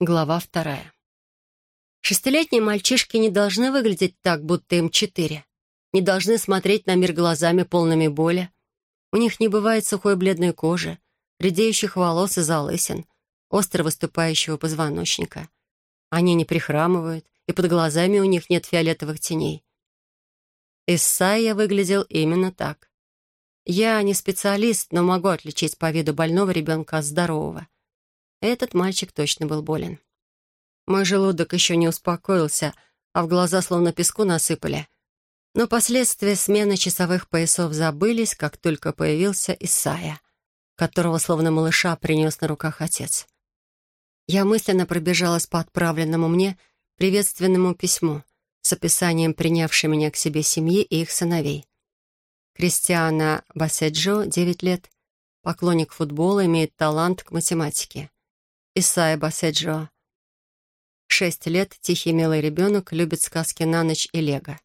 Глава вторая. Шестилетние мальчишки не должны выглядеть так, будто им четыре. Не должны смотреть на мир глазами, полными боли. У них не бывает сухой бледной кожи, редеющих волос и залысин, остро выступающего позвоночника. Они не прихрамывают, и под глазами у них нет фиолетовых теней. Исайя выглядел именно так. Я не специалист, но могу отличить по виду больного ребенка от здорового. Этот мальчик точно был болен. Мой желудок еще не успокоился, а в глаза словно песку насыпали. Но последствия смены часовых поясов забылись, как только появился Исайя, которого словно малыша принес на руках отец. Я мысленно пробежалась по отправленному мне приветственному письму с описанием принявшей меня к себе семьи и их сыновей. Кристиана Баседжо, 9 лет, поклонник футбола, имеет талант к математике. Исайя Баседжо. Шесть лет, тихий милый ребенок, любит сказки на ночь и лего.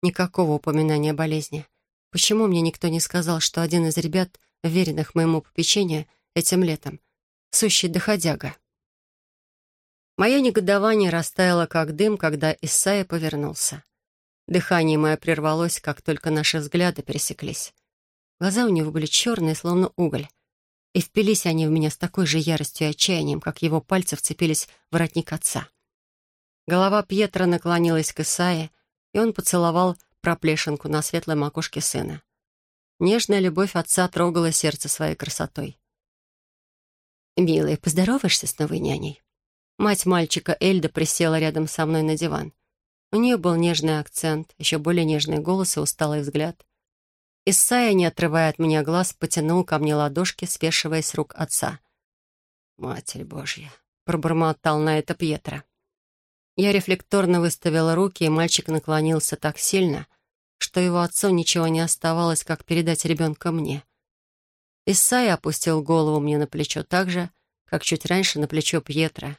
Никакого упоминания о болезни. Почему мне никто не сказал, что один из ребят, веренных моему попечению, этим летом, сущий доходяга? Мое негодование растаяло, как дым, когда Исайя повернулся. Дыхание мое прервалось, как только наши взгляды пересеклись. Глаза у него были черные, словно уголь. И впились они в меня с такой же яростью и отчаянием, как его пальцы вцепились в воротник отца. Голова Пьетра наклонилась к Исае, и он поцеловал проплешинку на светлой макушке сына. Нежная любовь отца трогала сердце своей красотой. «Милый, поздороваешься с новой няней?» Мать мальчика Эльда присела рядом со мной на диван. У нее был нежный акцент, еще более нежный голос и усталый взгляд. Исайя, не отрывая от меня глаз, потянул ко мне ладошки, свешивая с рук отца. «Матерь Божья!» — пробормотал на это Пьетро. Я рефлекторно выставила руки, и мальчик наклонился так сильно, что его отцу ничего не оставалось, как передать ребенка мне. Исайя опустил голову мне на плечо так же, как чуть раньше на плечо Пьетро.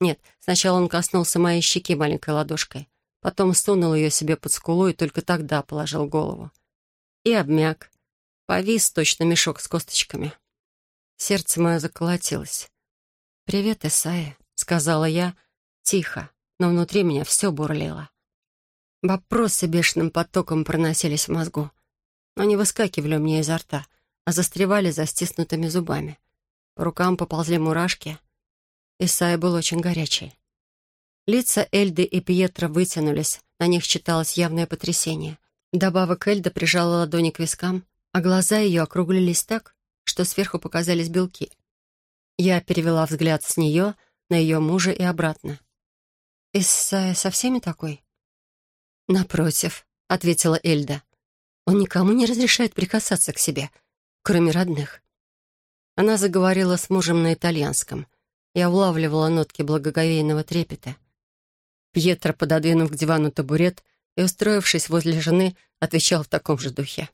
Нет, сначала он коснулся моей щеки маленькой ладошкой, потом сунул ее себе под скулу и только тогда положил голову и обмяк. Повис точно мешок с косточками. Сердце мое заколотилось. «Привет, Исайя», — сказала я, тихо, но внутри меня все бурлило. Вопросы бешеным потоком проносились в мозгу, но не выскакивали у меня изо рта, а застревали за стиснутыми зубами. По рукам поползли мурашки. Исайя был очень горячий. Лица Эльды и Пьетро вытянулись, на них читалось явное потрясение. Добавок Эльда прижала ладони к вискам, а глаза ее округлились так, что сверху показались белки. Я перевела взгляд с нее на ее мужа и обратно. «Исайя со всеми такой?» «Напротив», — ответила Эльда. «Он никому не разрешает прикасаться к себе, кроме родных». Она заговорила с мужем на итальянском. Я улавливала нотки благоговейного трепета. Пьетро, пододвинув к дивану табурет, — и, устроившись возле жены, отвечал в таком же духе.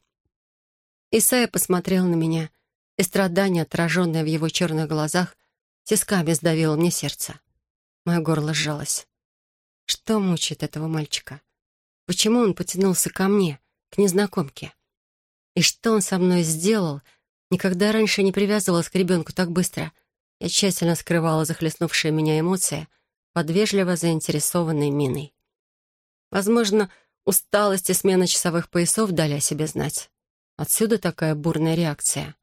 Исайя посмотрел на меня, и страдание, отраженное в его черных глазах, тисками сдавило мне сердце. Мое горло сжалось. Что мучает этого мальчика? Почему он потянулся ко мне, к незнакомке? И что он со мной сделал? Никогда раньше не привязывалась к ребенку так быстро. Я тщательно скрывала захлестнувшие меня эмоции под вежливо заинтересованной миной. Возможно, усталость и смена часовых поясов дали о себе знать. Отсюда такая бурная реакция.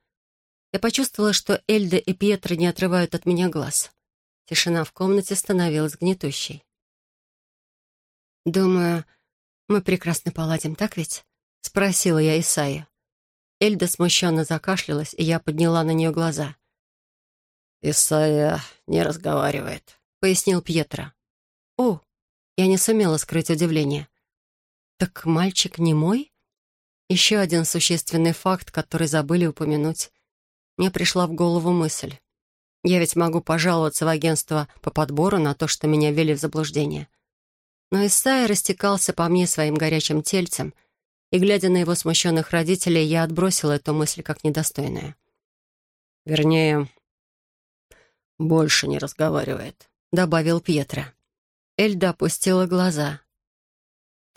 Я почувствовала, что Эльда и Пьетро не отрывают от меня глаз. Тишина в комнате становилась гнетущей. «Думаю, мы прекрасно поладим, так ведь?» — спросила я Исаия. Эльда смущенно закашлялась, и я подняла на нее глаза. «Исайя не разговаривает», — пояснил Пьетро. «О, я не сумела скрыть удивление. «Так мальчик не мой?» Еще один существенный факт, который забыли упомянуть. Мне пришла в голову мысль. Я ведь могу пожаловаться в агентство по подбору на то, что меня ввели в заблуждение. Но Исайя растекался по мне своим горячим тельцем, и, глядя на его смущенных родителей, я отбросила эту мысль как недостойную. «Вернее, больше не разговаривает», — добавил Пьетро. Эльда опустила глаза.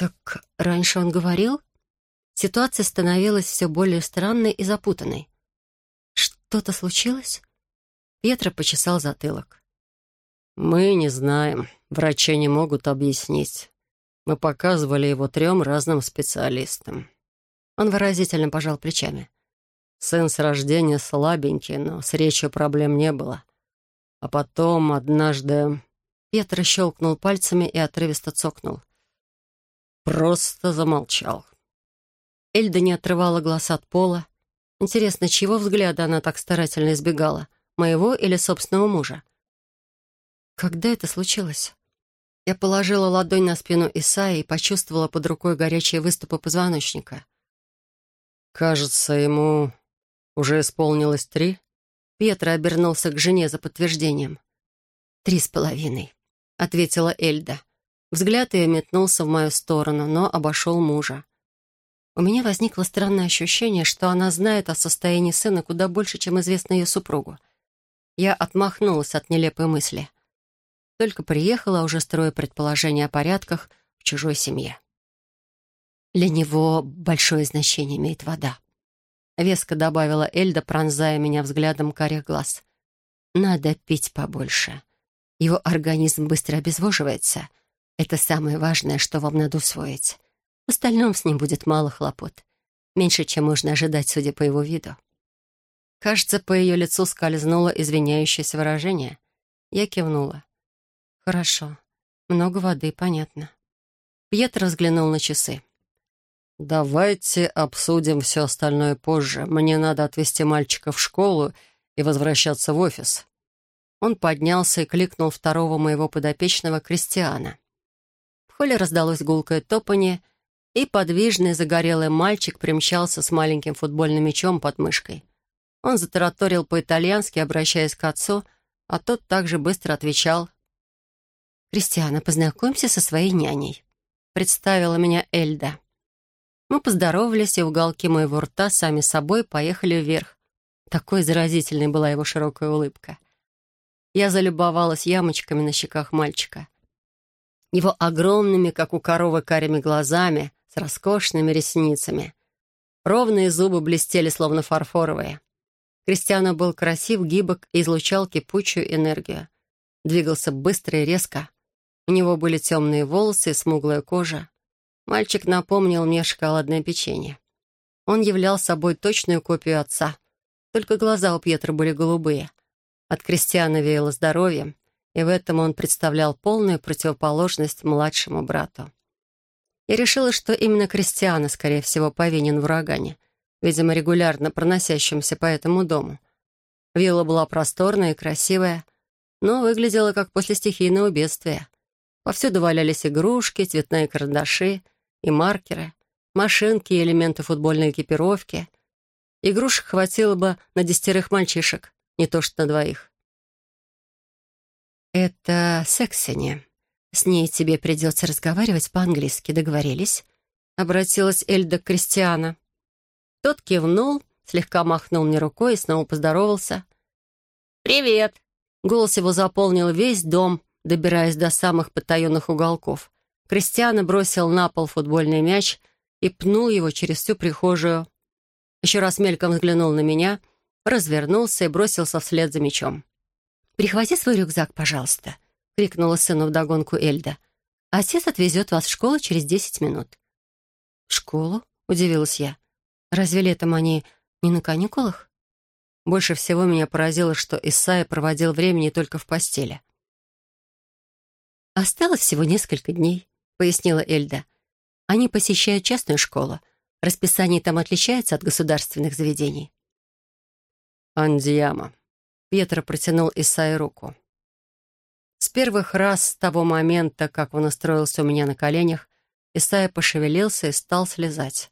«Так раньше он говорил?» Ситуация становилась все более странной и запутанной. «Что-то случилось?» Петра почесал затылок. Мы не знаем. Врачи не могут объяснить. Мы показывали его трем разным специалистам. Он выразительно пожал плечами. Сын с рождения слабенький, но с речью проблем не было. А потом однажды... Петр щелкнул пальцами и отрывисто цокнул. Просто замолчал. Эльда не отрывала глаз от пола. Интересно, чьего взгляда она так старательно избегала? Моего или собственного мужа? Когда это случилось? Я положила ладонь на спину Исаи и почувствовала под рукой горячие выступы позвоночника. «Кажется, ему уже исполнилось три?» Петр обернулся к жене за подтверждением. «Три с половиной», — ответила Эльда. Взгляд ее метнулся в мою сторону, но обошел мужа. У меня возникло странное ощущение, что она знает о состоянии сына куда больше, чем известно ее супругу. Я отмахнулась от нелепой мысли. Только приехала, уже строя предположения о порядках в чужой семье. Для него большое значение имеет вода. Веско добавила Эльда, пронзая меня взглядом карих глаз. Надо пить побольше. Его организм быстро обезвоживается. Это самое важное, что вам надо усвоить. В остальном с ним будет мало хлопот. Меньше, чем можно ожидать, судя по его виду. Кажется, по ее лицу скользнуло извиняющееся выражение. Я кивнула. «Хорошо. Много воды, понятно». Пьетро взглянул на часы. «Давайте обсудим все остальное позже. Мне надо отвезти мальчика в школу и возвращаться в офис». Он поднялся и кликнул второго моего подопечного Кристиана. В холле раздалось гулкое топанье, и подвижный загорелый мальчик примчался с маленьким футбольным мячом под мышкой. Он затараторил по-итальянски, обращаясь к отцу, а тот также быстро отвечал. «Кристиана, познакомься со своей няней», — представила меня Эльда. Мы поздоровались, и уголки моего рта сами собой поехали вверх. Такой заразительной была его широкая улыбка. Я залюбовалась ямочками на щеках мальчика. Его огромными, как у коровы, карими глазами, с роскошными ресницами. Ровные зубы блестели, словно фарфоровые. Кристиано был красив, гибок и излучал кипучую энергию. Двигался быстро и резко. У него были темные волосы и смуглая кожа. Мальчик напомнил мне шоколадное печенье. Он являл собой точную копию отца. Только глаза у Пьетра были голубые. От Кристиана веяло здоровьем, и в этом он представлял полную противоположность младшему брату. Я решила, что именно Кристиана, скорее всего, повинен в урагане, видимо, регулярно проносящемся по этому дому. Вилла была просторная и красивая, но выглядела как после стихийного бедствия. Повсюду валялись игрушки, цветные карандаши, и маркеры, машинки и элементы футбольной экипировки. Игрушек хватило бы на десятерых мальчишек, не то что на двоих. «Это Сексини. С ней тебе придется разговаривать по-английски. Договорились?» — обратилась Эльда к Кристиана. Тот кивнул, слегка махнул мне рукой и снова поздоровался. «Привет!» Голос его заполнил весь дом, добираясь до самых потаенных уголков. Кристиана бросил на пол футбольный мяч и пнул его через всю прихожую. Еще раз мельком взглянул на меня, развернулся и бросился вслед за мячом. «Прихвати свой рюкзак, пожалуйста», — крикнула сыну вдогонку Эльда. «Отец отвезет вас в школу через десять минут». «В школу?» — удивилась я. «Разве летом они не на каникулах?» Больше всего меня поразило, что Исайя проводил времени только в постели. «Осталось всего несколько дней», пояснила Эльда. «Они посещают частную школу. Расписание там отличается от государственных заведений». «Андиама». Пьетро протянул Исае руку. С первых раз с того момента, как он устроился у меня на коленях, Исайя пошевелился и стал слезать.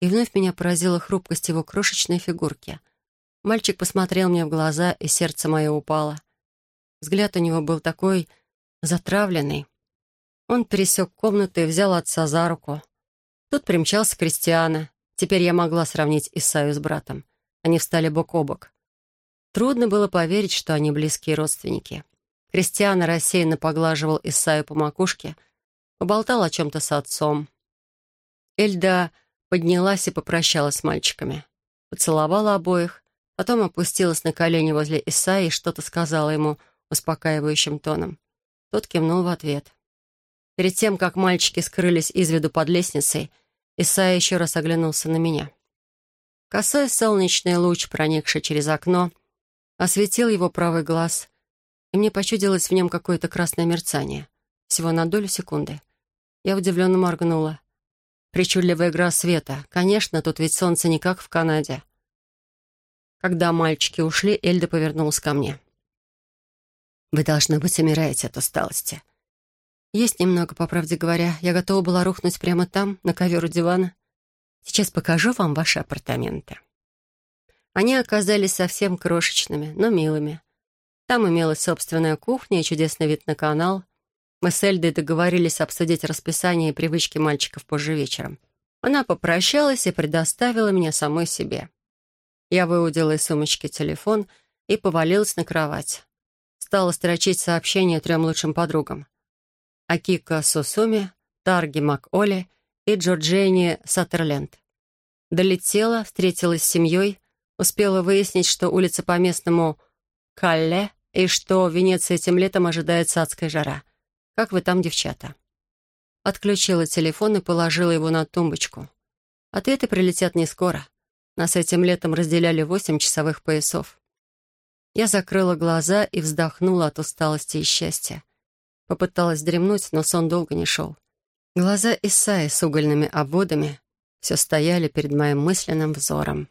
И вновь меня поразила хрупкость его крошечной фигурки. Мальчик посмотрел мне в глаза, и сердце мое упало. Взгляд у него был такой затравленный, он пересек комнату и взял отца за руку. Тут примчался Кристиана. Теперь я могла сравнить Исаю с братом. Они встали бок о бок. Трудно было поверить, что они близкие родственники. Кристиана рассеянно поглаживал Исаю по макушке, поболтал о чем-то с отцом. Эльда поднялась и попрощалась с мальчиками. Поцеловала обоих, потом опустилась на колени возле Исаи и что-то сказала ему успокаивающим тоном. Тот кивнул в ответ. Перед тем, как мальчики скрылись из виду под лестницей, Исайя еще раз оглянулся на меня. Косой солнечный луч, проникший через окно, осветил его правый глаз, и мне почудилось в нем какое-то красное мерцание. Всего на долю секунды. Я удивленно моргнула. Причудливая игра света. Конечно, тут ведь солнце не как в Канаде. Когда мальчики ушли, Эльда повернулась ко мне. «Вы, должны быть, умираете от усталости». «Есть немного, по правде говоря. Я готова была рухнуть прямо там, на ковер у дивана. Сейчас покажу вам ваши апартаменты». Они оказались совсем крошечными, но милыми. Там имелась собственная кухня и чудесный вид на канал. Мы с Эльдой договорились обсудить расписание и привычки мальчиков позже вечером. Она попрощалась и предоставила меня самой себе. Я выудила из сумочки телефон и повалилась на кровать. Стала строчить сообщения трем лучшим подругам. Акика Сусуми, Тарги Маколи и Джорджини Саттерленд. Долетела, встретилась с семьей, успела выяснить, что улица по-местному Калле и что в Венеции этим летом ожидается адская жара. Как вы там, девчата? Отключила телефон и положила его на тумбочку. Ответы прилетят не скоро. Нас этим летом разделяли восемь часовых поясов. Я закрыла глаза и вздохнула от усталости и счастья. Попыталась дремнуть, но сон долго не шел. Глаза Исаи с угольными обводами все стояли перед моим мысленным взором.